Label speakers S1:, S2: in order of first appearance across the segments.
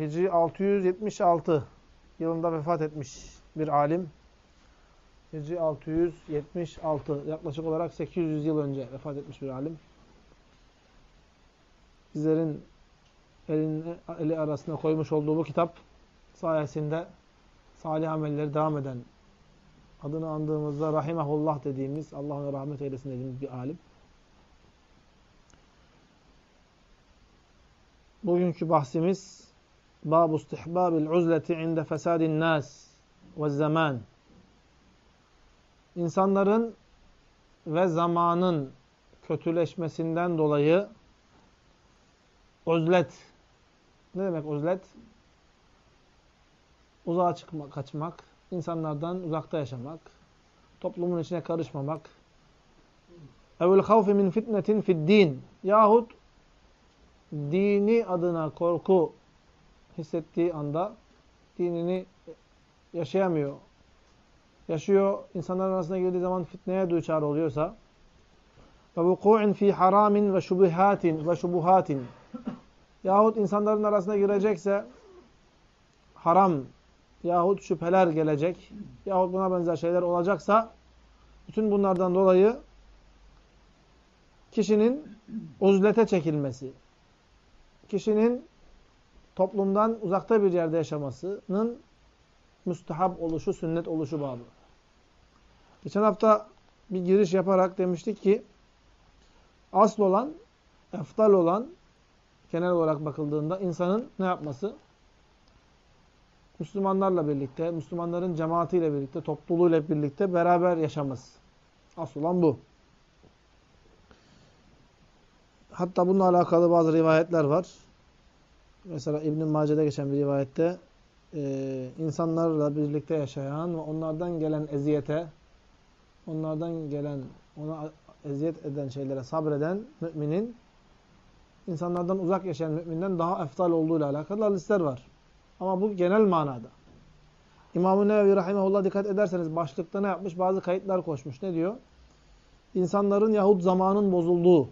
S1: Hicri 676 yılında vefat etmiş bir alim. Hicri 676 yaklaşık olarak 800 yıl önce vefat etmiş bir alim. Bizlerin elini, eli arasına koymuş olduğu bu kitap sayesinde salih amelleri devam eden adını andığımızda rahimahullah dediğimiz Allah'ın rahmet eylesin dediğimiz bir alim. Bugünkü bahsimiz Babu istihbabil uzleti inde fesadin nas ve zaman. İnsanların ve zamanın kötüleşmesinden dolayı uzlet. Ne demek uzlet? Uzağa çıkmak, kaçmak, insanlardan uzakta yaşamak, toplumun içine karışmamak. Evvel havfi min fitnetin fid din. Yahut dini adına korku hissettiği anda dinini yaşayamıyor. Yaşıyor, insanlar arasına girdiği zaman fitneye duçar oluyorsa ve vuku'in fi haramin ve şubuhatin ve şubuhatin yahut insanların arasına girecekse haram yahut şüpheler gelecek yahut buna benzer şeyler olacaksa bütün bunlardan dolayı kişinin uzlete çekilmesi, kişinin toplumdan uzakta bir yerde yaşamasının müstehab oluşu, sünnet oluşu bağlı. Geçen hafta bir giriş yaparak demiştik ki asıl olan, eftal olan genel olarak bakıldığında insanın ne yapması? Müslümanlarla birlikte, Müslümanların cemaatiyle birlikte, topluluğuyla birlikte beraber yaşaması. Asıl olan bu. Hatta bununla alakalı bazı rivayetler var. Mesela İbn-i Mace'de geçen bir rivayette e, insanlarla birlikte yaşayan ve onlardan gelen eziyete, onlardan gelen, ona eziyet eden şeylere sabreden müminin insanlardan uzak yaşayan müminden daha eftal olduğuyla alakalı hadisler var. Ama bu genel manada. İmam-ı Nevevi Rahimahullah dikkat ederseniz başlıkta ne yapmış? Bazı kayıtlar koşmuş. Ne diyor? İnsanların yahut zamanın bozulduğu,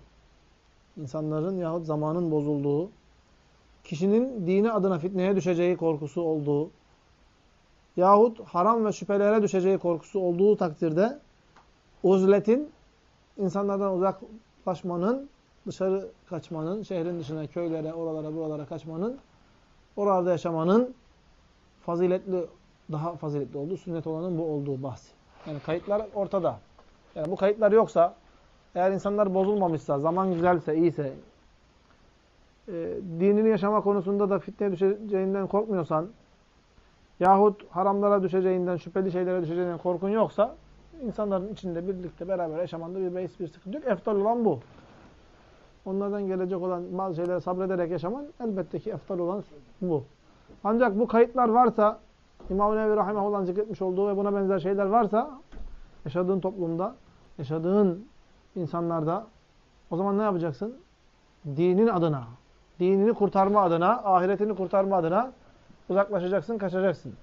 S1: insanların yahut zamanın bozulduğu, kişinin dini adına fitneye düşeceği korkusu olduğu, yahut haram ve şüphelere düşeceği korkusu olduğu takdirde uzletin, insanlardan uzaklaşmanın, dışarı kaçmanın, şehrin dışına, köylere, oralara, buralara kaçmanın, oralarda yaşamanın faziletli, daha faziletli olduğu, sünnet olanın bu olduğu bahsi. Yani kayıtlar ortada. Yani bu kayıtlar yoksa, eğer insanlar bozulmamışsa, zaman güzelse, iyiyse, e, dinini yaşama konusunda da fitneye düşeceğinden korkmuyorsan, yahut haramlara düşeceğinden, şüpheli şeylere düşeceğinden korkun yoksa, insanların içinde birlikte beraber yaşamanda bir beis, bir sıkıntı yok. Eftal olan bu. Onlardan gelecek olan bazı şeylere sabrederek yaşaman elbette ki eftal olan bu. Ancak bu kayıtlar varsa, İmam-ı Nevi Rahimahullah'ın zikretmiş olduğu ve buna benzer şeyler varsa, yaşadığın toplumda, yaşadığın insanlarda, o zaman ne yapacaksın? Dinin adına, dinini kurtarma adına, ahiretini kurtarma adına uzaklaşacaksın, kaçacaksın.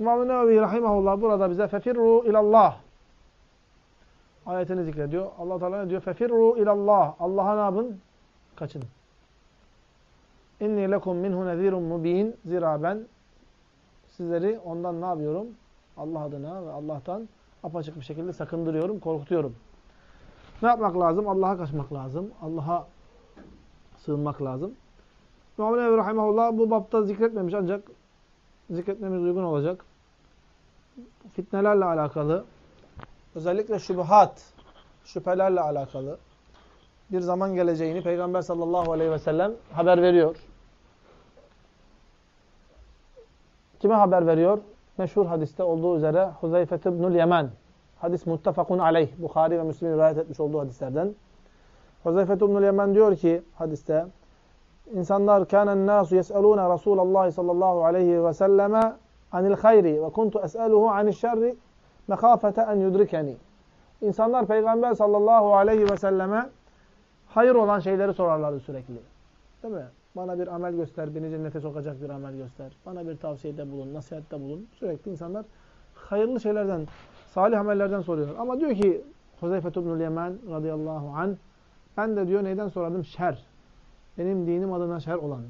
S1: İmam-ı Nevevi burada bize fefirru ilallah ayetini zikrediyor. Allah Teala ne diyor? Fefirru ilallah. Allah'a ne yapın? Kaçın. İnni lekum minhu nezirun mubin. Zira ben sizleri ondan ne yapıyorum? Allah adına ve Allah'tan apaçık bir şekilde sakındırıyorum, korkutuyorum. Ne yapmak lazım? Allah'a kaçmak lazım. Allah'a sığınmak lazım. İmam Nevevi Rahimahullah bu bapta zikretmemiş ancak zikretmemiz uygun olacak. Fitnelerle alakalı, özellikle şubuhat, şüphelerle alakalı bir zaman geleceğini Peygamber sallallahu aleyhi ve sellem haber veriyor. Kime haber veriyor? Meşhur hadiste olduğu üzere Huzeyfet ibnül Yemen. Hadis muttefakun aleyh. Bukhari ve Müslim rivayet etmiş olduğu hadislerden. Huzeyfet ibnül Yemen diyor ki hadiste İnsanlar kânen nâsu yes'elûne Rasûlallâhi sallallahu aleyhi ve selleme anil hayri ve kuntu es'eluhu anil şerri mekâfete en yudrikeni. İnsanlar Peygamber sallallahu aleyhi ve selleme hayır olan şeyleri sorarlardı sürekli. Değil mi? Bana bir amel göster, beni cennete sokacak bir amel göster. Bana bir tavsiyede bulun, nasihatte bulun. Sürekli insanlar hayırlı şeylerden, salih amellerden soruyorlar. Ama diyor ki Huzeyfet ibnül Yemen radıyallahu anh ben de diyor neyden sorardım? Şer. Benim dinim adına şer olan.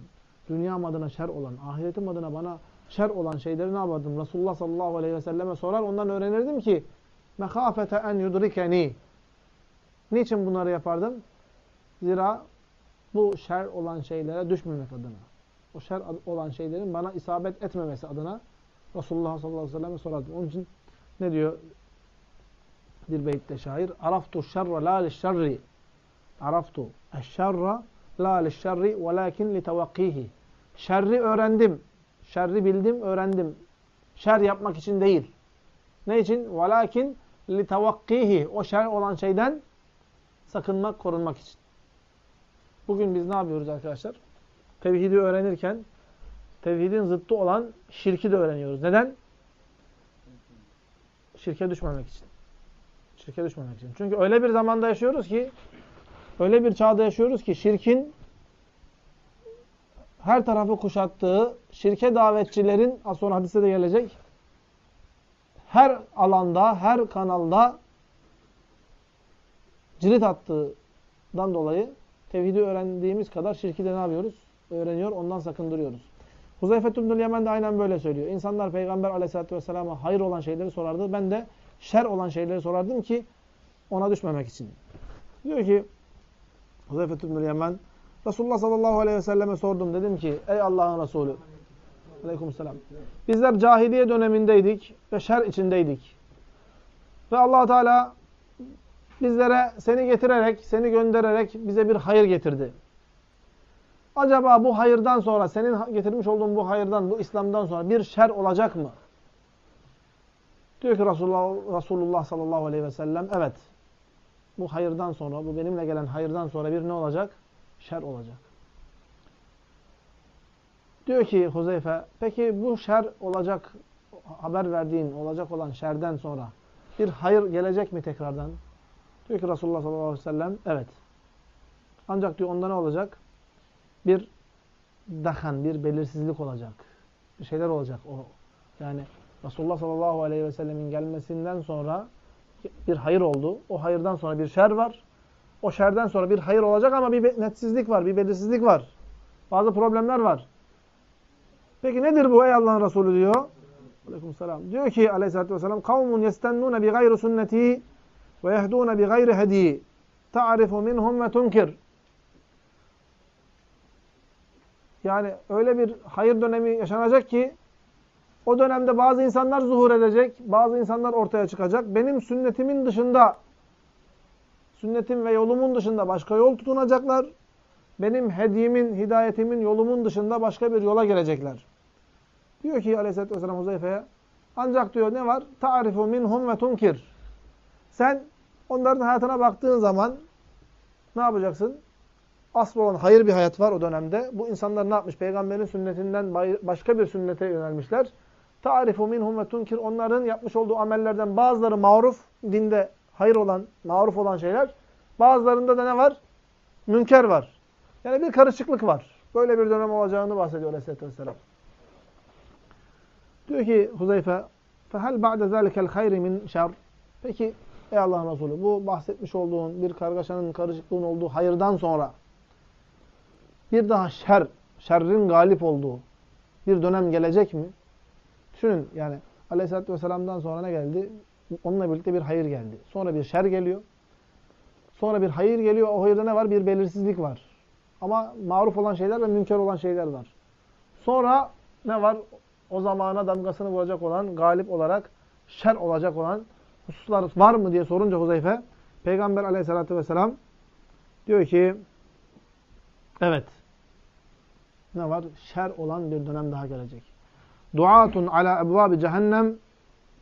S1: dünyam adına şer olan, ahiretim adına bana şer olan şeyleri ne yapardım? Resulullah sallallahu aleyhi ve selleme sorar, ondan öğrenirdim ki mekafete en yudrikeni. Niçin bunları yapardım? Zira bu şer olan şeylere düşmemek adına. O şer olan şeylerin bana isabet etmemesi adına Resulullah sallallahu aleyhi ve selleme sorardım. Onun için ne diyor bir şair? Araftu şerra la lişşerri. Araftu eşşerra la lişşerri velakin litevakkihi. Şerri öğrendim. Şerri bildim, öğrendim. Şer yapmak için değil. Ne için? Velakin litevakkihi. O şer olan şeyden sakınmak, korunmak için. Bugün biz ne yapıyoruz arkadaşlar? Tevhidi öğrenirken tevhidin zıttı olan şirki de öğreniyoruz. Neden? Şirke düşmemek için. Şirke düşmemek için. Çünkü öyle bir zamanda yaşıyoruz ki öyle bir çağda yaşıyoruz ki şirkin her tarafı kuşattığı, şirke davetçilerin az sonra hadiste de gelecek her alanda, her kanalda cirit attığından dolayı tevhidi öğrendiğimiz kadar şirki de ne yapıyoruz? Öğreniyor, ondan sakındırıyoruz. Huzeyfet İbnül Yemen de aynen böyle söylüyor. İnsanlar Peygamber aleyhissalatü vesselama hayır olan şeyleri sorardı. Ben de şer olan şeyleri sorardım ki ona düşmemek için. Diyor ki Huzeyfet İbnül Yemen Resulullah sallallahu aleyhi ve selleme sordum. Dedim ki ey Allah'ın Resulü Aleykümselam. Bizler cahiliye dönemindeydik ve şer içindeydik. Ve allah Teala bizlere seni getirerek, seni göndererek bize bir hayır getirdi. Acaba bu hayırdan sonra, senin getirmiş olduğun bu hayırdan, bu İslam'dan sonra bir şer olacak mı? Diyor ki Resulullah, Resulullah sallallahu aleyhi ve sellem, evet. Bu hayırdan sonra, bu benimle gelen hayırdan sonra bir ne olacak? Şer olacak. Diyor ki Huzeyfe, peki bu şer olacak, haber verdiğin, olacak olan şerden sonra bir hayır gelecek mi tekrardan? Diyor ki Resulullah sallallahu aleyhi ve sellem, evet. Ancak diyor onda ne olacak? Bir dahan, bir belirsizlik olacak. Bir şeyler olacak. o. Yani Resulullah sallallahu aleyhi ve sellemin gelmesinden sonra bir hayır oldu. O hayırdan sonra bir şer var. O şerden sonra bir hayır olacak ama bir netsizlik var, bir belirsizlik var. Bazı problemler var. Peki nedir bu ey Allah'ın Resulü diyor. Aleykümselam. Diyor ki aleyhissalatü vesselam kavmun yestennûne bi gayri sünneti ve yehdûne bi gayri hedi ta'rifu minhum ve tunkir. Yani öyle bir hayır dönemi yaşanacak ki o dönemde bazı insanlar zuhur edecek, bazı insanlar ortaya çıkacak. Benim sünnetimin dışında, sünnetim ve yolumun dışında başka yol tutunacaklar. Benim hediyemin, hidayetimin, yolumun dışında başka bir yola gelecekler. Diyor ki aleyhissalatü vesselam Huzeyfe'ye ancak diyor ne var? Ta'rifu minhum ve tunkir. Sen onların hayatına baktığın zaman ne yapacaksın? Asıl olan hayır bir hayat var o dönemde. Bu insanlar ne yapmış? Peygamberin sünnetinden başka bir sünnete yönelmişler. Ta'rifu minhum ve tunkir. Onların yapmış olduğu amellerden bazıları maruf, dinde hayır olan, maruf olan şeyler. Bazılarında da ne var? Münker var. Yani bir karışıklık var. Böyle bir dönem olacağını bahsediyor Aleyhisselatü Vesselam. Diyor ki Huzeyfe فَهَلْ بَعْدَ ذَٰلِكَ الْخَيْرِ مِنْ şer. Peki ey Allah'ın Resulü bu bahsetmiş olduğun bir kargaşanın, karışıklığın olduğu hayırdan sonra bir daha şer, şerrin galip olduğu bir dönem gelecek mi? Düşünün yani Aleyhisselatü Vesselam'dan sonra ne geldi? Onunla birlikte bir hayır geldi. Sonra bir şer geliyor. Sonra bir hayır geliyor. O hayırda ne var? Bir belirsizlik var. Ama maruf olan şeyler ve münker olan şeyler var. Sonra ne var? o zamana damgasını vuracak olan, galip olarak, şer olacak olan hususlar var mı diye sorunca Huzeyfe, Peygamber aleyhissalatü vesselam diyor ki, evet, ne var? Şer olan bir dönem daha gelecek. Duatun ala ebvabi cehennem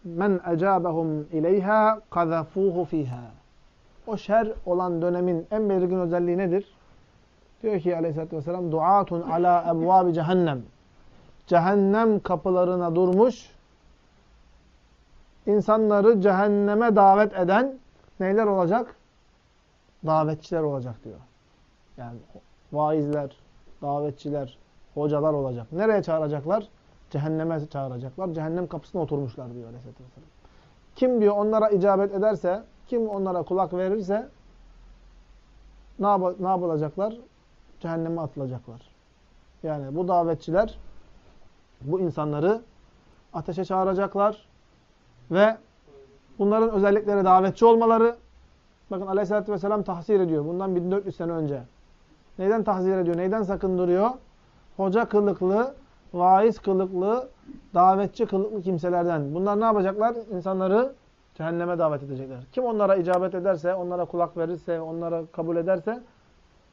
S1: men ecabehum ileyha kazafuhu fiha. O şer olan dönemin en belirgin özelliği nedir? Diyor ki aleyhissalatü vesselam duatun ala ebvabi cehennem cehennem kapılarına durmuş, insanları cehenneme davet eden neyler olacak? Davetçiler olacak diyor. Yani vaizler, davetçiler, hocalar olacak. Nereye çağıracaklar? Cehenneme çağıracaklar. Cehennem kapısına oturmuşlar diyor Aleyhisselatü Vesselam. Kim diyor onlara icabet ederse, kim onlara kulak verirse ne, yap ne yapılacaklar? Cehenneme atılacaklar. Yani bu davetçiler bu insanları ateşe çağıracaklar ve bunların özellikleri davetçi olmaları. Bakın Aleyhisselatü Vesselam tahzir ediyor. Bundan 1400 sene önce. Neyden tahzir ediyor? Neyden sakındırıyor? Hoca kılıklı, vaiz kılıklı, davetçi kılıklı kimselerden. Bunlar ne yapacaklar? İnsanları cehenneme davet edecekler. Kim onlara icabet ederse, onlara kulak verirse, onlara kabul ederse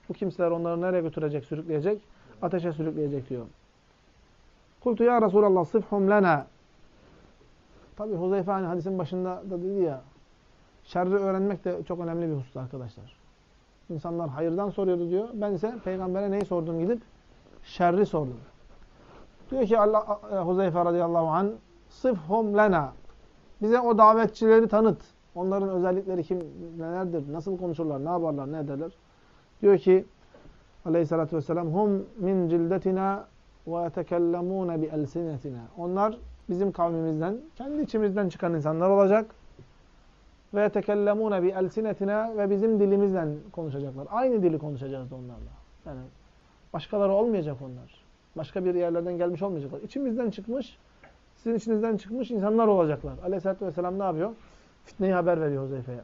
S1: bu kimseler onları nereye götürecek, sürükleyecek? Ateşe sürükleyecek diyor. Kultu ya Resulallah sıfhum lena. Tabi Huzeyfe hani hadisin başında da dedi ya şerri öğrenmek de çok önemli bir husus arkadaşlar. İnsanlar hayırdan soruyordu diyor. Ben ise peygambere neyi sordum gidip? Şerri sordum. Diyor ki Allah e, Huzeyfe radıyallahu an sıfhum lena. Bize o davetçileri tanıt. Onların özellikleri kim nelerdir? Nasıl konuşurlar? Ne yaparlar? Ne ederler? Diyor ki Aleyhissalatü vesselam hum min cildetina ve yetekellemune bi elsinetina. Onlar bizim kavmimizden, kendi içimizden çıkan insanlar olacak. Ve yetekellemune bi elsinetina ve bizim dilimizden konuşacaklar. Aynı dili konuşacağız da onlarla. Yani başkaları olmayacak onlar. Başka bir yerlerden gelmiş olmayacaklar. İçimizden çıkmış, sizin içinizden çıkmış insanlar olacaklar. Aleyhisselatü vesselam ne yapıyor? Fitneyi haber veriyor Huzeyfe'ye.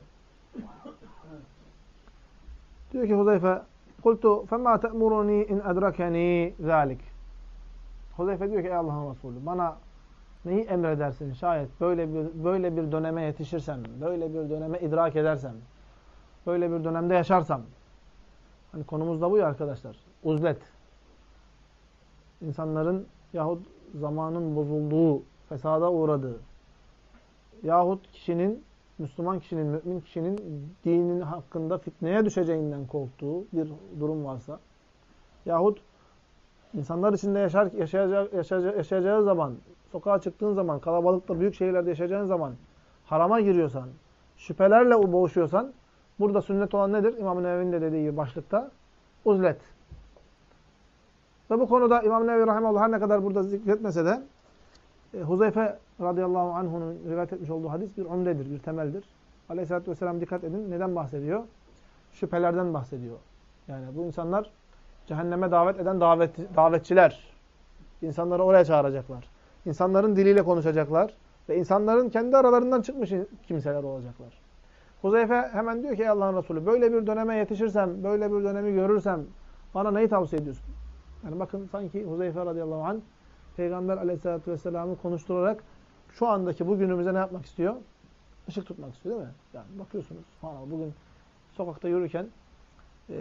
S1: Diyor ki Huzeyfe, قُلْتُ فَمَا تَأْمُرُنِي اِنْ اَدْرَكَنِي ذَٰلِكِ Huzeyfe diyor ki ey Allah'ın Resulü bana neyi emredersin şayet böyle bir böyle bir döneme yetişirsem, böyle bir döneme idrak edersem, böyle bir dönemde yaşarsam. Hani konumuz da bu ya arkadaşlar. Uzlet. İnsanların yahut zamanın bozulduğu, fesada uğradığı yahut kişinin Müslüman kişinin, mümin kişinin dinin hakkında fitneye düşeceğinden korktuğu bir durum varsa yahut insanlar içinde yaşar, yaşayacağı, yaşayacağı, yaşayacağı zaman, sokağa çıktığın zaman, kalabalıkta, büyük şehirlerde yaşayacağın zaman harama giriyorsan, şüphelerle boğuşuyorsan burada sünnet olan nedir? İmam-ı de dediği gibi başlıkta uzlet. Ve bu konuda İmam Nevevi Rahimahullah her ne kadar burada zikretmese de e, Huzeyfe radıyallahu anh'unun rivayet etmiş olduğu hadis bir umdedir, bir temeldir. Aleyhisselatü vesselam dikkat edin. Neden bahsediyor? Şüphelerden bahsediyor. Yani bu insanlar cehenneme davet eden davet, davetçiler. İnsanları oraya çağıracaklar. İnsanların diliyle konuşacaklar. Ve insanların kendi aralarından çıkmış kimseler olacaklar. Huzeyfe hemen diyor ki Allah'ın Resulü böyle bir döneme yetişirsem, böyle bir dönemi görürsem bana neyi tavsiye ediyorsun? Yani bakın sanki Huzeyfe radıyallahu anh Peygamber aleyhissalatü vesselam'ı konuşturarak şu andaki bugünümüze ne yapmak istiyor? Işık tutmak istiyor değil mi? Yani bakıyorsunuz bugün sokakta yürürken, e,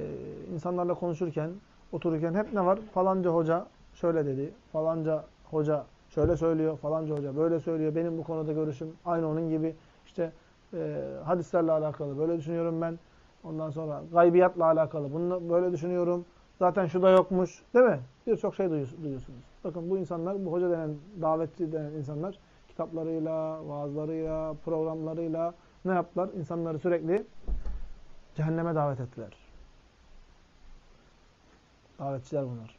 S1: insanlarla konuşurken, otururken hep ne var? Falanca hoca şöyle dedi, falanca hoca şöyle söylüyor, falanca hoca böyle söylüyor, benim bu konuda görüşüm aynı onun gibi. İşte e, hadislerle alakalı böyle düşünüyorum ben. Ondan sonra gaybiyatla alakalı bunu böyle düşünüyorum. Zaten şu da yokmuş. Değil mi? Birçok şey duyuyorsunuz. Bakın bu insanlar, bu hoca denen, davetçi denen insanlar kitaplarıyla, vaazlarıyla, programlarıyla ne yaptılar? İnsanları sürekli cehenneme davet ettiler. Davetçiler bunlar.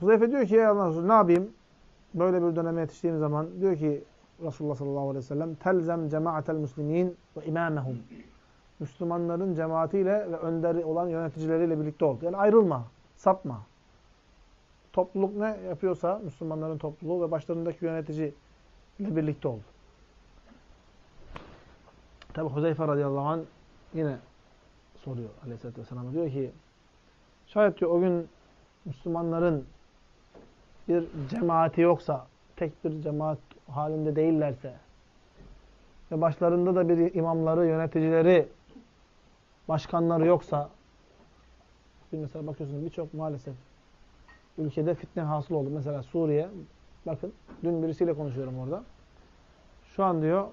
S1: Huzeyfe diyor ki ya Allah Resulü ne yapayım? Böyle bir döneme yetiştiğim zaman diyor ki Resulullah sallallahu aleyhi ve sellem telzem cemaatel muslimin ve imamehum. Müslümanların cemaatiyle ve önderi olan yöneticileriyle birlikte ol. Yani ayrılma, sapma. Topluluk ne yapıyorsa, Müslümanların topluluğu ve başlarındaki yönetici ile birlikte ol. Tabi Huzeyfe radıyallahu anh yine soruyor aleyhissalatü vesselam. Diyor ki, şayet diyor o gün Müslümanların bir cemaati yoksa, tek bir cemaat halinde değillerse ve başlarında da bir imamları, yöneticileri başkanları yoksa mesela bakıyorsunuz birçok maalesef ülkede fitne hasıl oldu. Mesela Suriye bakın dün birisiyle konuşuyorum orada. Şu an diyor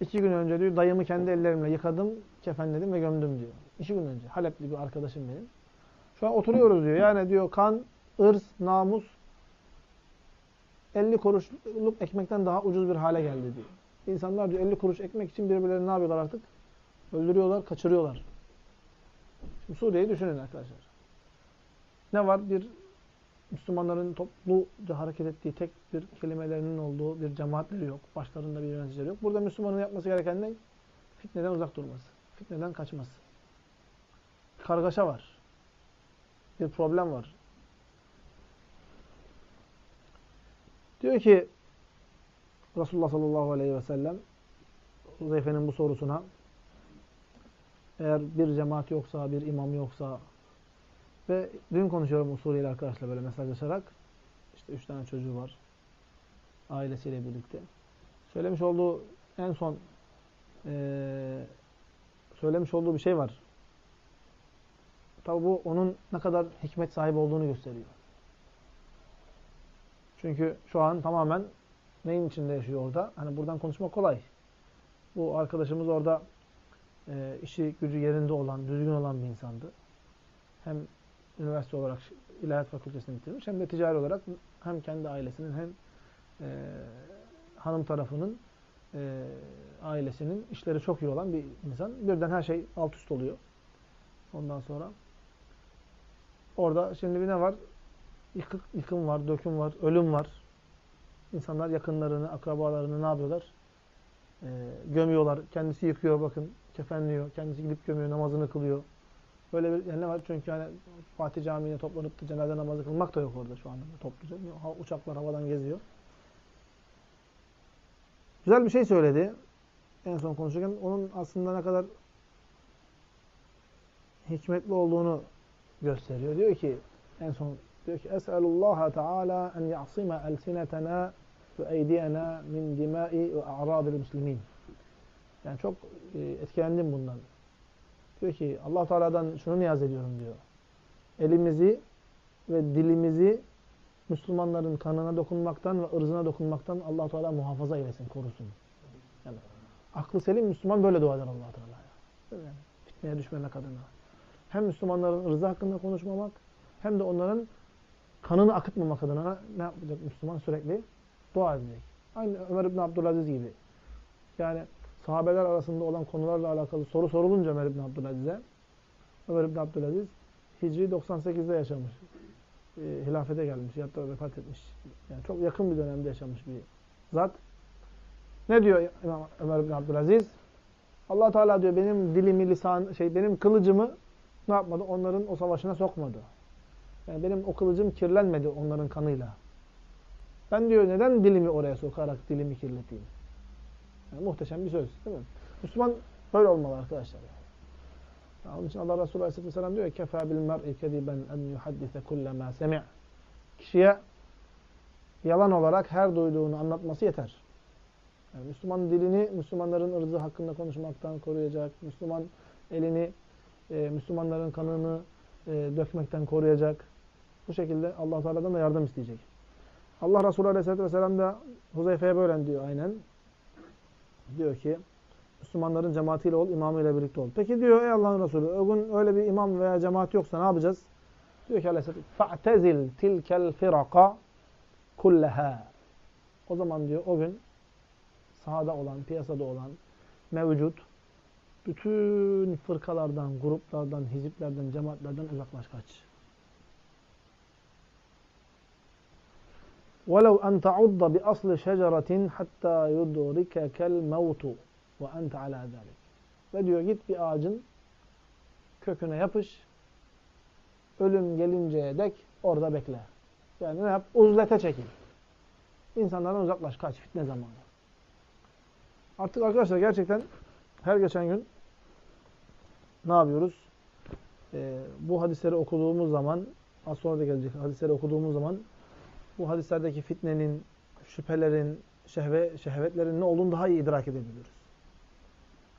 S1: iki gün önce diyor dayımı kendi ellerimle yıkadım, kefenledim ve gömdüm diyor. İki gün önce. Halepli bir arkadaşım benim. Şu an oturuyoruz diyor. Yani diyor kan, ırz, namus 50 kuruşluk ekmekten daha ucuz bir hale geldi diyor. İnsanlar diyor 50 kuruş ekmek için birbirlerini ne yapıyorlar artık? Öldürüyorlar, kaçırıyorlar. Suriye'yi düşünün arkadaşlar. Ne var? Bir Müslümanların topluca hareket ettiği tek bir kelimelerinin olduğu bir cemaatleri yok. Başlarında bir yöneticileri yok. Burada Müslümanın yapması gereken ne? Fitneden uzak durması. Fitneden kaçması. Kargaşa var. bir problem var. Diyor ki Resulullah sallallahu aleyhi ve sellem Huzeyfe'nin bu sorusuna eğer bir cemaat yoksa, bir imam yoksa ve dün konuşuyorum bu Suriyeli arkadaşla böyle mesajlaşarak işte üç tane çocuğu var ailesiyle birlikte. Söylemiş olduğu en son e, söylemiş olduğu bir şey var. Tabi bu onun ne kadar hikmet sahibi olduğunu gösteriyor. Çünkü şu an tamamen neyin içinde yaşıyor orada? Hani buradan konuşmak kolay. Bu arkadaşımız orada e, işi gücü yerinde olan, düzgün olan bir insandı. Hem üniversite olarak ilahiyat fakültesini bitirmiş hem de ticari olarak hem kendi ailesinin hem e, hanım tarafının e, ailesinin işleri çok iyi olan bir insan. Birden her şey alt üst oluyor. Ondan sonra orada şimdi bir ne var? Yıkık, yıkım var, döküm var, ölüm var. İnsanlar yakınlarını, akrabalarını ne yapıyorlar? E, gömüyorlar. Kendisi yıkıyor bakın. Kefenliyor. Kendisi gidip gömüyor. Namazını kılıyor. Böyle bir yani ne var? Çünkü hani Fatih Camii'ne toplanıp da cenaze namazı kılmak da yok orada şu anda topluca. Uçaklar havadan geziyor. Güzel bir şey söyledi. En son konuşurken onun aslında ne kadar hikmetli olduğunu gösteriyor. Diyor ki en son diyor ki Es'elullah Teala en ya'sima elsinetena ve eydiyena min dimai ve a'radil muslimin. Yani çok e, etkilendim bundan. Diyor ki Allah Teala'dan şunu niyaz ediyorum diyor. Elimizi ve dilimizi Müslümanların kanına dokunmaktan ve ırzına dokunmaktan Allah Teala muhafaza eylesin, korusun. Yani aklı selim Müslüman böyle dua eder Allah Teala'ya. Yani fitneye düşmemek adına. Hem Müslümanların ırzı hakkında konuşmamak hem de onların kanını akıtmamak adına ne yapacak Müslüman sürekli? Dua edecek. Aynı Ömer İbn Abdülaziz gibi. Yani sahabeler arasında olan konularla alakalı soru sorulunca Ömer İbn Abdülaziz'e Ömer İbn Abdülaziz Hicri 98'de yaşamış e, hilafete gelmiş ya da vefat etmiş. Yani çok yakın bir dönemde yaşamış bir zat. Ne diyor İmam Ömer bin Abdülaziz? Allah Teala diyor benim dilimi, lisan, şey benim kılıcımı ne yapmadı? Onların o savaşına sokmadı. Yani benim o kılıcım kirlenmedi onların kanıyla. Ben diyor neden dilimi oraya sokarak dilimi kirleteyim? Yani muhteşem bir söz değil mi? Müslüman böyle olmalı arkadaşlar. Yani onun için Allah Resulü Aleyhisselatü Vesselam diyor ki Kefâ bil mer'i kediben en yuhaddise kulle mâ Kişiye yalan olarak her duyduğunu anlatması yeter. Yani Müslüman dilini Müslümanların ırzı hakkında konuşmaktan koruyacak. Müslüman elini e, Müslümanların kanını e, dökmekten koruyacak. Bu şekilde Allah Teala'dan da yardım isteyecek. Allah Resulü Aleyhisselatü Vesselam da Huzeyfe'ye böyle diyor aynen. Diyor ki Müslümanların cemaatiyle ol, imamıyla birlikte ol. Peki diyor ey Allah'ın Resulü, o gün öyle bir imam veya cemaat yoksa ne yapacağız? Diyor ki aleyhisselam, فَاَعْتَزِلْ تِلْكَ الْفِرَقَ كُلَّهَا O zaman diyor o gün sahada olan, piyasada olan, mevcut, bütün fırkalardan, gruplardan, hiziplerden, cemaatlerden uzaklaş kaç. وَلَوْ أَنْ تَعُضَّ بِأَصْلِ شَجَرَةٍ حَتَّى يُدْرِكَكَ الْمَوْتُ ve ente ala zalik. Ve diyor git bir ağacın köküne yapış. Ölüm gelinceye dek orada bekle. Yani ne yap? Uzlete çekil. İnsanlardan uzaklaş. Kaç. Fitne zamanı. Artık arkadaşlar gerçekten her geçen gün ne yapıyoruz? Ee, bu hadisleri okuduğumuz zaman az sonra da gelecek hadisleri okuduğumuz zaman bu hadislerdeki fitnenin, şüphelerin, şehve, şehvetlerin ne olduğunu daha iyi idrak edebiliyoruz.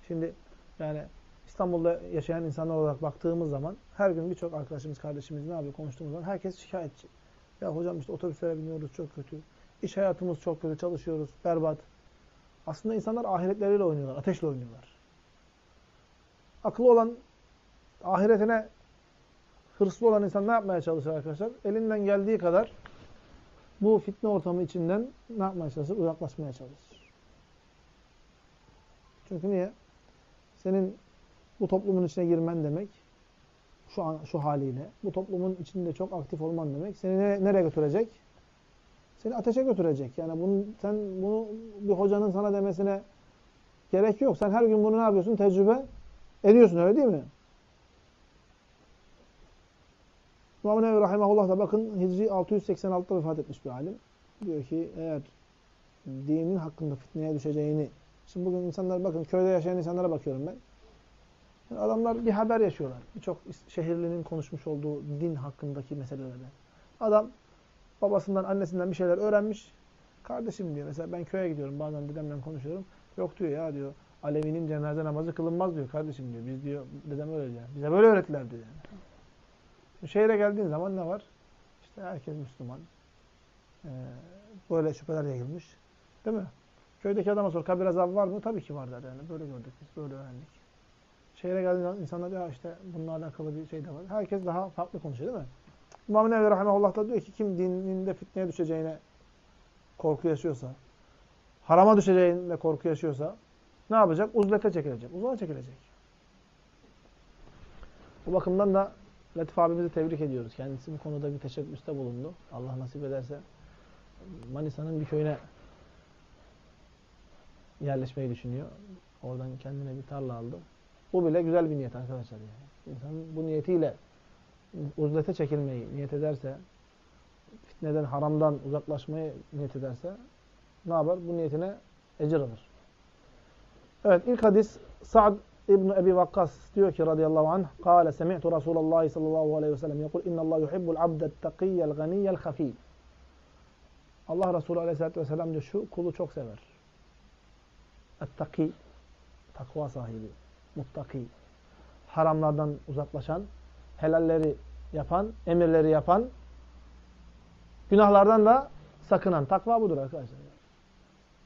S1: Şimdi yani İstanbul'da yaşayan insanlar olarak baktığımız zaman her gün birçok arkadaşımız, kardeşimiz ne yapıyor konuştuğumuz zaman herkes şikayetçi. Ya hocam işte otobüslere biniyoruz çok kötü. İş hayatımız çok kötü, çalışıyoruz, berbat. Aslında insanlar ahiretleriyle oynuyorlar, ateşle oynuyorlar. Akıllı olan, ahiretine hırslı olan insan ne yapmaya çalışır arkadaşlar? Elinden geldiği kadar bu fitne ortamı içinden ne yapmaya çalışır? Uzaklaşmaya çalışır. Çünkü niye? senin bu toplumun içine girmen demek, şu an şu haliyle, bu toplumun içinde çok aktif olman demek, seni nereye götürecek? Seni ateşe götürecek. Yani bunu, sen bunu bir hocanın sana demesine gerek yok. Sen her gün bunu ne yapıyorsun? Tecrübe ediyorsun öyle değil mi? İmam Nevi Rahimahullah da bakın Hicri 686'da vefat etmiş bir alim. Diyor ki eğer dinin hakkında fitneye düşeceğini Şimdi bugün insanlar bakın köyde yaşayan insanlara bakıyorum ben. Yani adamlar bir haber yaşıyorlar. Birçok şehirlinin konuşmuş olduğu din hakkındaki meselelerde. Adam babasından, annesinden bir şeyler öğrenmiş. Kardeşim diyor mesela ben köye gidiyorum bazen dedemle konuşuyorum. Yok diyor ya diyor Alevinin cenaze namazı kılınmaz diyor kardeşim diyor. Biz diyor dedem öyle diyor. Bize böyle öğrettiler diyor yani. Şehre geldiğin zaman ne var? İşte herkes Müslüman. Ee, böyle şüpheler yayılmış. Değil mi? Köydeki adama sor kabir azabı var mı? Tabii ki var der yani. Böyle gördük biz, böyle öğrendik. Şehre geldiğinde insanlar ya işte bununla alakalı bir şey de var. Herkes daha farklı konuşuyor değil mi? İmam Nevi Rahimahullah da diyor ki kim dininde fitneye düşeceğine korku yaşıyorsa, harama düşeceğine korku yaşıyorsa ne yapacak? Uzlete çekilecek. Uzağa çekilecek. Bu bakımdan da Latif abimizi tebrik ediyoruz. Kendisi bu konuda bir teşebbüste bulundu. Allah nasip ederse Manisa'nın bir köyüne yerleşmeyi düşünüyor. Oradan kendine bir tarla aldı. Bu bile güzel bir niyet arkadaşlar yani. İnsan bu niyetiyle uzlete çekilmeyi niyet ederse, fitneden, haramdan uzaklaşmayı niyet ederse ne yapar? Bu niyetine ecir alır. Evet ilk hadis Sa'd İbn Ebi Vakkas diyor ki radıyallahu anh "Kâle semi'tu Resulullah sallallahu aleyhi ve sellem yekul innallahu yuhibbul abdet takiyyel ganiyel hafi." Allah Resulü aleyhissalatu vesselam diyor şu kulu çok sever. Ettaki takva sahibi, muttaki. Haramlardan uzaklaşan, helalleri yapan, emirleri yapan, günahlardan da sakınan. Takva budur arkadaşlar.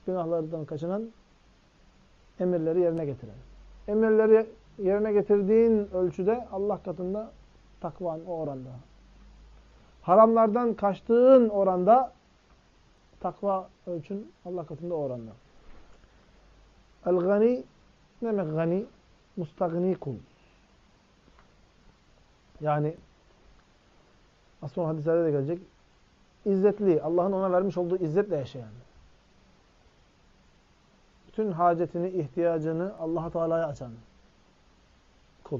S1: Günahlardan kaçınan, emirleri yerine getiren. Emirleri yerine getirdiğin ölçüde Allah katında takvan o oranda. Haramlardan kaçtığın oranda takva ölçün Allah katında o oranda. El-gani ne demek gani? Mustagni kul. Yani az sonra hadislerde de gelecek. İzzetli, Allah'ın ona vermiş olduğu izzetle yaşayan. Bütün hacetini, ihtiyacını Allah Teala'ya açan kul.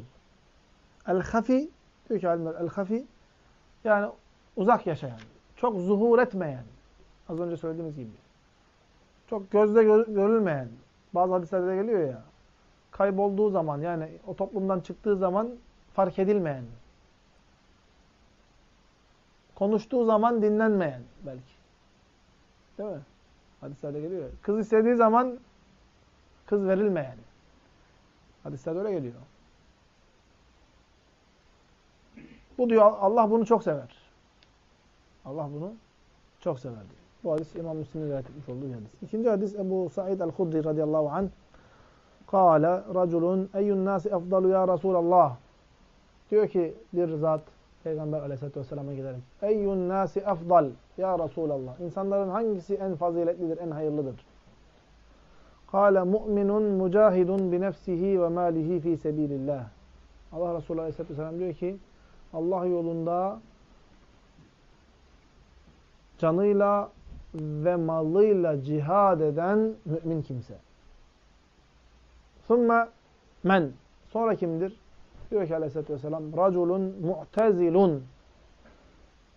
S1: El-hafi diyor ki alimler el-hafi yani uzak yaşayan, çok zuhur etmeyen. Az önce söylediğimiz gibi. Çok gözle görülmeyen. Bazı hadislerde de geliyor ya. Kaybolduğu zaman yani o toplumdan çıktığı zaman fark edilmeyen. Konuştuğu zaman dinlenmeyen belki. Değil mi? Hadislerde geliyor. Kız istediği zaman kız verilmeyen. Hadislerde öyle geliyor. Bu diyor Allah bunu çok sever. Allah bunu çok sever diyor. Bu hadis İmam Müslim'in rivayet etmiş olduğu bir hadis. İkinci hadis Ebu Said el-Hudri radıyallahu anh. Kale raculun eyyun nasi efdalu ya Resulallah. Diyor ki bir zat Peygamber aleyhissalatü vesselam'a giderek eyyun nasi efdal ya Resulallah. İnsanların hangisi en faziletlidir, en hayırlıdır? Kale mu'minun mucahidun bi nefsihi ve malihi fi sebilillah. Allah Resulü aleyhissalatü vesselam diyor ki Allah yolunda canıyla ve malıyla cihad eden mümin kimse. Sümme men. Sonra kimdir? Diyor ki aleyhissalatü vesselam raculun mu'tezilun.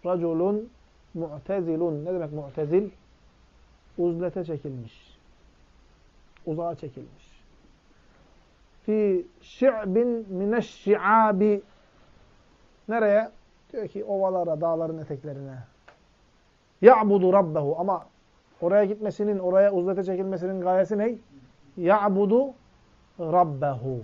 S1: Raculun mu'tezilun. Ne demek mu'tezil? Uzlete çekilmiş. Uzağa çekilmiş. Fi şi'bin mineşşi'abi. Nereye? Diyor ki ovalara, dağların eteklerine. Ya'budu rabbehu. Ama oraya gitmesinin, oraya uzlete çekilmesinin gayesi ne? Ya'budu rabbehu.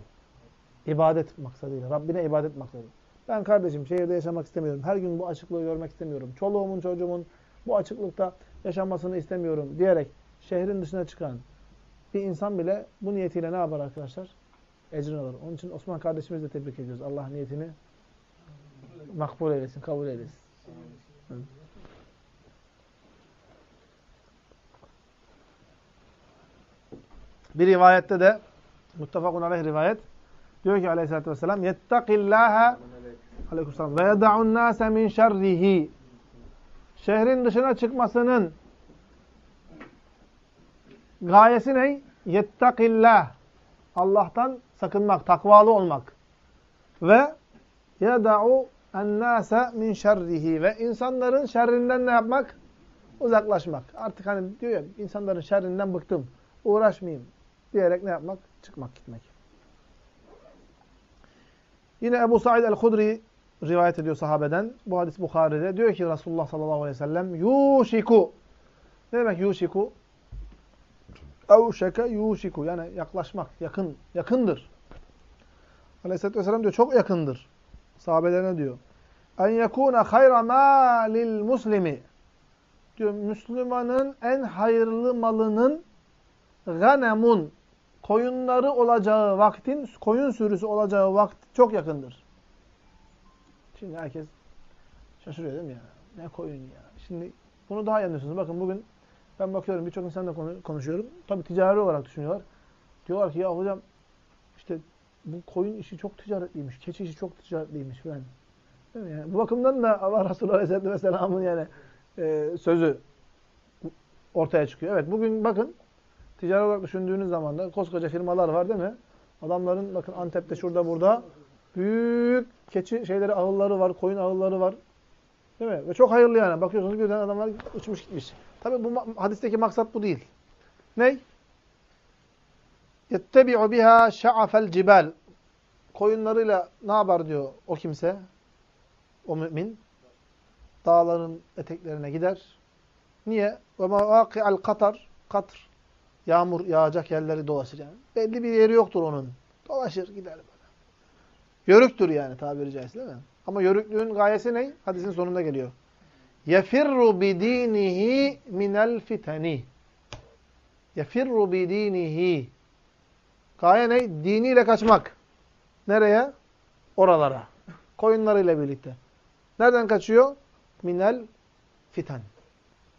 S1: İbadet maksadıyla. Rabbine ibadet maksadıyla. Ben kardeşim şehirde yaşamak istemiyorum. Her gün bu açıklığı görmek istemiyorum. Çoluğumun, çocuğumun bu açıklıkta yaşamasını istemiyorum diyerek şehrin dışına çıkan bir insan bile bu niyetiyle ne yapar arkadaşlar? Ecrini alır. Onun için Osman kardeşimizi de tebrik ediyoruz. Allah niyetini makbul eylesin, kabul eylesin. Bir rivayette de muttefakun aleyh rivayet diyor ki aleyhissalatü vesselam yettakillâhe aleykümselam ve yeda'un nâse min şerrihi şehrin dışına çıkmasının gayesi ne? Yettakillah Allah'tan sakınmak, takvalı olmak ve yeda'u ennâse min şerrihi ve insanların şerrinden ne yapmak? Uzaklaşmak. Artık hani diyor ya insanların şerrinden bıktım. Uğraşmayayım diyerek ne yapmak? Çıkmak gitmek. Yine Ebu Said el-Hudri rivayet ediyor sahabeden. Bu hadis Bukhari'de. Diyor ki Resulullah sallallahu aleyhi ve sellem yuşiku. Ne demek yuşiku? Evşeke yuşiku. Yani yaklaşmak, yakın, yakındır. Aleyhisselatü vesselam diyor çok yakındır. Sahabelerine diyor. En yekûne hayra mâlil muslimi. Diyor Müslümanın en hayırlı malının ganemun koyunları olacağı vaktin, koyun sürüsü olacağı vakit çok yakındır. Şimdi herkes şaşırıyor değil mi ya? Ne koyun ya? Şimdi bunu daha iyi anlıyorsunuz. Bakın bugün ben bakıyorum birçok insanla konuşuyorum. Tabii ticari olarak düşünüyorlar. Diyorlar ki ya hocam işte bu koyun işi çok ticaretliymiş. Keçi işi çok ticaretliymiş falan. Değil mi yani? Bu bakımdan da Allah Resulü Aleyhisselatü Vesselam'ın yani e, sözü ortaya çıkıyor. Evet bugün bakın ticari olarak düşündüğünüz zaman da koskoca firmalar var değil mi? Adamların bakın Antep'te şurada burada büyük keçi şeyleri ağılları var, koyun ağılları var. Değil mi? Ve çok hayırlı yani. Bakıyorsunuz birden adamlar uçmuş gitmiş. Tabi bu hadisteki maksat bu değil. Ne? يَتَّبِعُ biha şa'afel cibal. Koyunlarıyla ne yapar diyor o kimse? O mümin. Dağların eteklerine gider. Niye? وَمَوَاقِعَ katar Katr. Yağmur yağacak yerleri dolaşır yani. Belli bir yeri yoktur onun. Dolaşır gider böyle. Yörüktür yani tabiri caizse değil mi? Ama yörüklüğün gayesi ne? Hadisin sonunda geliyor. yefirru bidinihi minel fiteni. Yefirru bidinihi. Gaye ne? Diniyle kaçmak. Nereye? Oralara. Koyunlarıyla birlikte. Nereden kaçıyor? Minel fiten.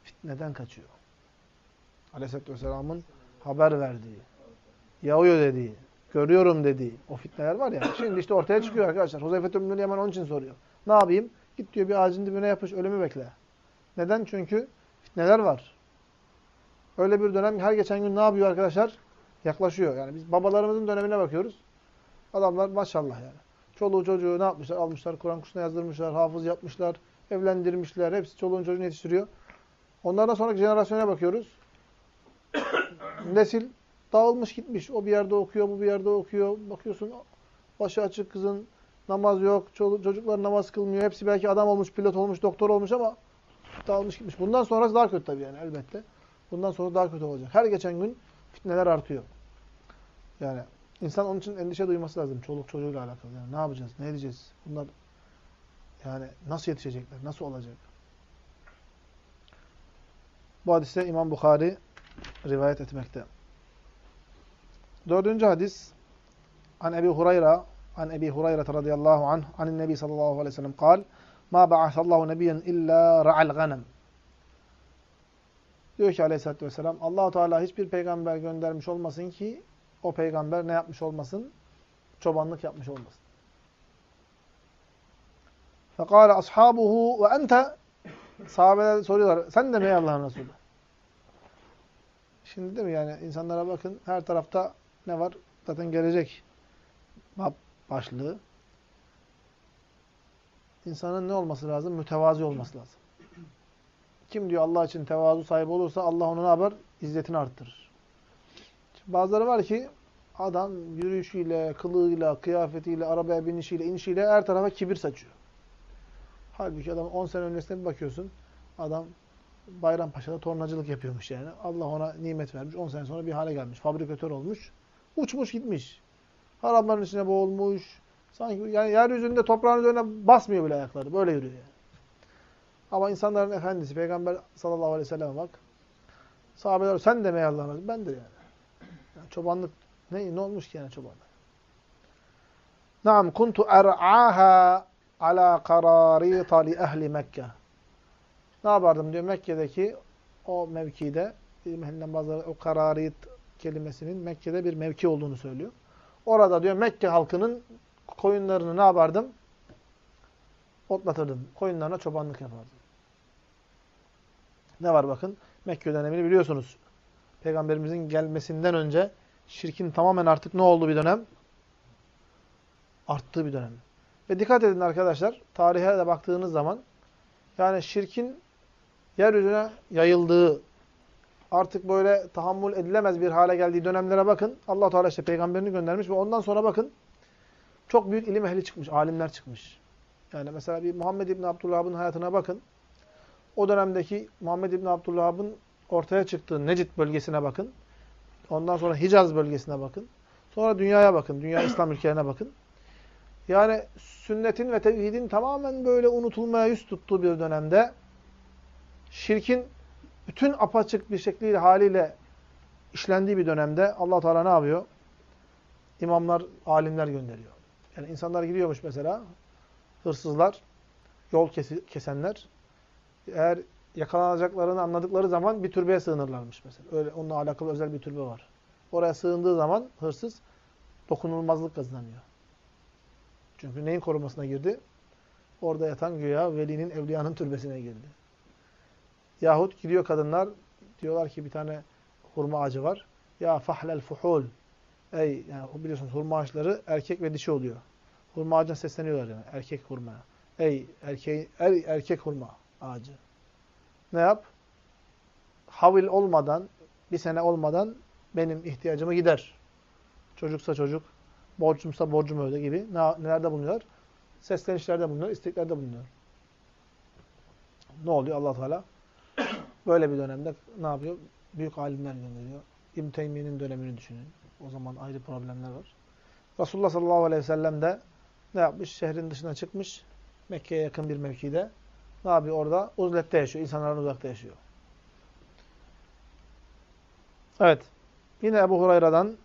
S1: Fitneden kaçıyor. Aleyhisselatü Vesselam'ın haber verdiği, yağıyor dediği, görüyorum dediği o fitneler var ya. Şimdi işte ortaya çıkıyor arkadaşlar. Huzeyfetül Münir Yemen onun için soruyor. Ne yapayım? Git diyor bir ağacın dibine yapış, ölümü bekle. Neden? Çünkü fitneler var. Öyle bir dönem her geçen gün ne yapıyor arkadaşlar? Yaklaşıyor. Yani biz babalarımızın dönemine bakıyoruz. Adamlar maşallah yani. Çoluğu çocuğu ne yapmışlar? Almışlar, Kur'an kursuna yazdırmışlar, hafız yapmışlar, evlendirmişler. Hepsi çoluğun çocuğunu yetiştiriyor. Onlardan sonraki jenerasyona bakıyoruz. Nesil dağılmış gitmiş. O bir yerde okuyor, bu bir yerde okuyor. Bakıyorsun başı açık kızın, namaz yok, çocuklar namaz kılmıyor. Hepsi belki adam olmuş, pilot olmuş, doktor olmuş ama dağılmış gitmiş. Bundan sonrası daha kötü tabii yani elbette. Bundan sonra daha kötü olacak. Her geçen gün fitneler artıyor. Yani insan onun için endişe duyması lazım çoluk çocuğuyla alakalı. Yani ne yapacağız, ne edeceğiz? Bunlar yani nasıl yetişecekler, nasıl olacak? Bu hadiste İmam Bukhari rivayet etmekte. Dördüncü hadis An Ebi Hurayra An Ebi Hurayra radıyallahu anh An Nebi sallallahu aleyhi ve sellem kal Ma ba'asallahu nebiyen illa ra'al ganem Diyor ki aleyhissalatü vesselam allah Teala hiçbir peygamber göndermiş olmasın ki o peygamber ne yapmış olmasın? Çobanlık yapmış olmasın. Fekale ashabuhu ve ente sahabeler soruyorlar. Sen de mi Allah'ın Resulü? Şimdi değil mi yani insanlara bakın her tarafta ne var? Zaten gelecek başlığı. İnsanın ne olması lazım? Mütevazi olması lazım. Kim diyor Allah için tevazu sahibi olursa Allah onu ne yapar? İzzetini arttırır. Şimdi bazıları var ki adam yürüyüşüyle, kılığıyla, kıyafetiyle, arabaya binişiyle, inişiyle her tarafa kibir saçıyor. Halbuki adam 10 sene öncesine bir bakıyorsun. Adam Bayrampaşa'da tornacılık yapıyormuş yani. Allah ona nimet vermiş. 10 sene sonra bir hale gelmiş. Fabrikatör olmuş. Uçmuş gitmiş. Harapların içine boğulmuş. Sanki yani yeryüzünde toprağın üzerine basmıyor bile ayakları. Böyle yürüyor yani. Ama insanların efendisi Peygamber sallallahu aleyhi ve selleme bak. Sahabeler sen de Allah'ın Ben de yani. yani. Çobanlık ne, ne olmuş ki yani çobanlık? Naam kuntu er'aha ala kararita li ehli Mekke. Ne yapardım diyor Mekke'deki o mevkide ilim bazıları o kararit kelimesinin Mekke'de bir mevki olduğunu söylüyor. Orada diyor Mekke halkının koyunlarını ne yapardım? Otlatırdım. Koyunlarına çobanlık yapardım. Ne var bakın? Mekke dönemini biliyorsunuz. Peygamberimizin gelmesinden önce şirkin tamamen artık ne oldu bir dönem? Arttığı bir dönem. Ve dikkat edin arkadaşlar, tarihe de baktığınız zaman yani şirkin yeryüzüne yayıldığı, artık böyle tahammül edilemez bir hale geldiği dönemlere bakın. allah Teala işte peygamberini göndermiş ve ondan sonra bakın çok büyük ilim ehli çıkmış, alimler çıkmış. Yani mesela bir Muhammed İbni Abdülhab'ın hayatına bakın. O dönemdeki Muhammed İbni Abdülhab'ın ortaya çıktığı Necid bölgesine bakın. Ondan sonra Hicaz bölgesine bakın. Sonra dünyaya bakın. Dünya İslam ülkelerine bakın. Yani sünnetin ve tevhidin tamamen böyle unutulmaya yüz tuttuğu bir dönemde şirkin bütün apaçık bir şekliyle haliyle işlendiği bir dönemde allah Teala ne yapıyor? İmamlar, alimler gönderiyor. Yani insanlar gidiyormuş mesela, hırsızlar, yol kesenler, eğer yakalanacaklarını anladıkları zaman bir türbeye sığınırlarmış mesela. Öyle onunla alakalı özel bir türbe var. Oraya sığındığı zaman hırsız dokunulmazlık kazanıyor. Çünkü neyin korumasına girdi? Orada yatan güya velinin, evliyanın türbesine girdi. Yahut gidiyor kadınlar, diyorlar ki bir tane hurma ağacı var. Ya fahlel fuhul. Ey, yani biliyorsunuz hurma ağaçları erkek ve dişi oluyor. Hurma ağacına sesleniyorlar yani, erkek hurma. Ey erkeği, er, erkek hurma ağacı. Ne yap? Havil olmadan, bir sene olmadan benim ihtiyacımı gider. Çocuksa çocuk, borcumsa borcumu öde gibi. Ne, nelerde bulunuyor? Seslenişlerde bulunuyor, isteklerde bulunuyor. Ne oluyor allah Teala? Böyle bir dönemde ne yapıyor? Büyük alimler gönderiyor. İbn Teymiye'nin dönemini düşünün. O zaman ayrı problemler var. Resulullah sallallahu aleyhi ve sellem de ne yapmış? Şehrin dışına çıkmış. Mekke'ye yakın bir mevkide. Ne yapıyor orada? Uzlette yaşıyor. İnsanların uzakta yaşıyor. Evet. Yine Ebu Hurayra'dan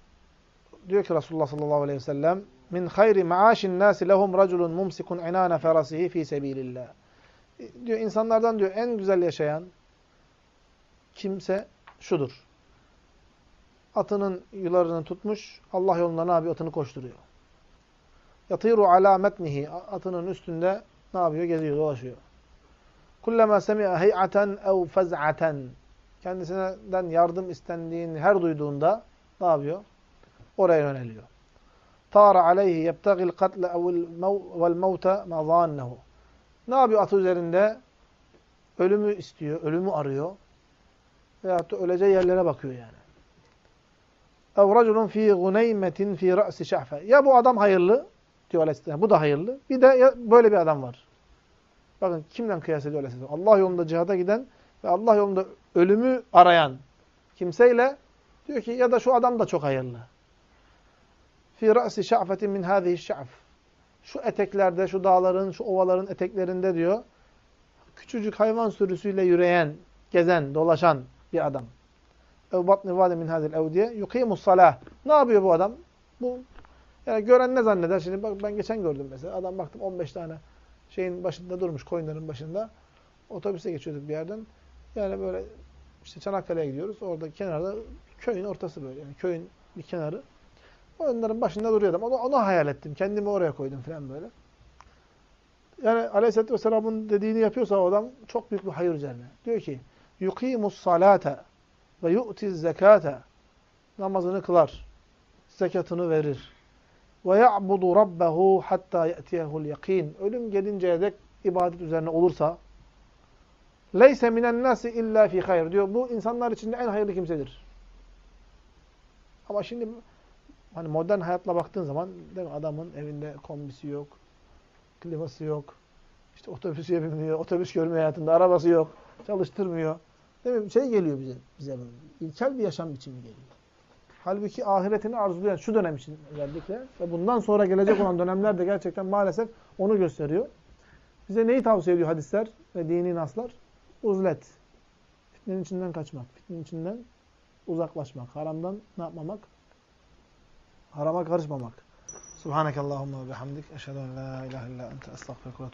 S1: diyor ki Resulullah sallallahu aleyhi ve sellem min hayri maaşin nasi lehum raculun mumsikun inana ferasihi fi sebilillah. Diyor insanlardan diyor en güzel yaşayan kimse şudur. Atının yularını tutmuş, Allah yolunda ne yapıyor? Atını koşturuyor. Yatiru ala metnihi. Atının üstünde ne yapıyor? Geziyor, dolaşıyor. Kullema semi'a hey'aten ev fez'aten. Kendisinden yardım istendiğini her duyduğunda ne yapıyor? Oraya yöneliyor. Tara aleyhi yebtagil katle vel mevte mazannehu. Ne yapıyor atı üzerinde? Ölümü istiyor, ölümü arıyor. Veyahut da öleceği yerlere bakıyor yani. Ev raculun fi guneymetin fi ra'si şahfe. Ya bu adam hayırlı diyor Aleyhisselam. Bu da hayırlı. Bir de böyle bir adam var. Bakın kimden kıyas ediyor Aleyhisselam? Allah yolunda cihada giden ve Allah yolunda ölümü arayan kimseyle diyor ki ya da şu adam da çok hayırlı. Fi ra'si şa'fetin min hâzihi şa'f. Şu eteklerde, şu dağların, şu ovaların eteklerinde diyor. Küçücük hayvan sürüsüyle yürüyen, gezen, dolaşan bir adam. Ev batni min hazil ev diye yukimus. Ne yapıyor bu adam? Bu yani gören ne zanneder? Şimdi bak ben geçen gördüm mesela. Adam baktım 15 tane şeyin başında durmuş, koyunların başında. Otobüse geçiyorduk bir yerden. Yani böyle işte Çanakkale'ye gidiyoruz. Orada kenarda köyün ortası böyle. Yani köyün bir kenarı. Onların başında duruyordum. Onu, onu hayal ettim. Kendimi oraya koydum falan böyle. Yani Aleyhisselatü Vesselam'ın dediğini yapıyorsa o adam çok büyük bir hayır üzerine. Diyor ki yukimus salate ve yu'tiz zekate namazını kılar. Zekatını verir. Ve ya'budu rabbehu hatta ye'tiyehul yakin. Ölüm gelinceye dek ibadet üzerine olursa leyse minen nasi illa fi hayr diyor. Bu insanlar içinde en hayırlı kimsedir. Ama şimdi hani modern hayatla baktığın zaman değil mi? adamın evinde kombisi yok, kliması yok, işte otobüsü binmiyor, otobüs görmüyor hayatında, arabası yok, çalıştırmıyor. Değil mi? Şey geliyor bize, bize böyle. İlkel bir yaşam biçimi geliyor. Halbuki ahiretini arzulayan şu dönem için özellikle ve bundan sonra gelecek olan dönemler de gerçekten maalesef onu gösteriyor. Bize neyi tavsiye ediyor hadisler ve dini naslar? Uzlet. Fitnenin içinden kaçmak. Fitnenin içinden uzaklaşmak. Haramdan ne yapmamak? Harama karışmamak. Subhanakallahumma ve bihamdik. Eşhedü en la ilahe illa ente estağfirullah ve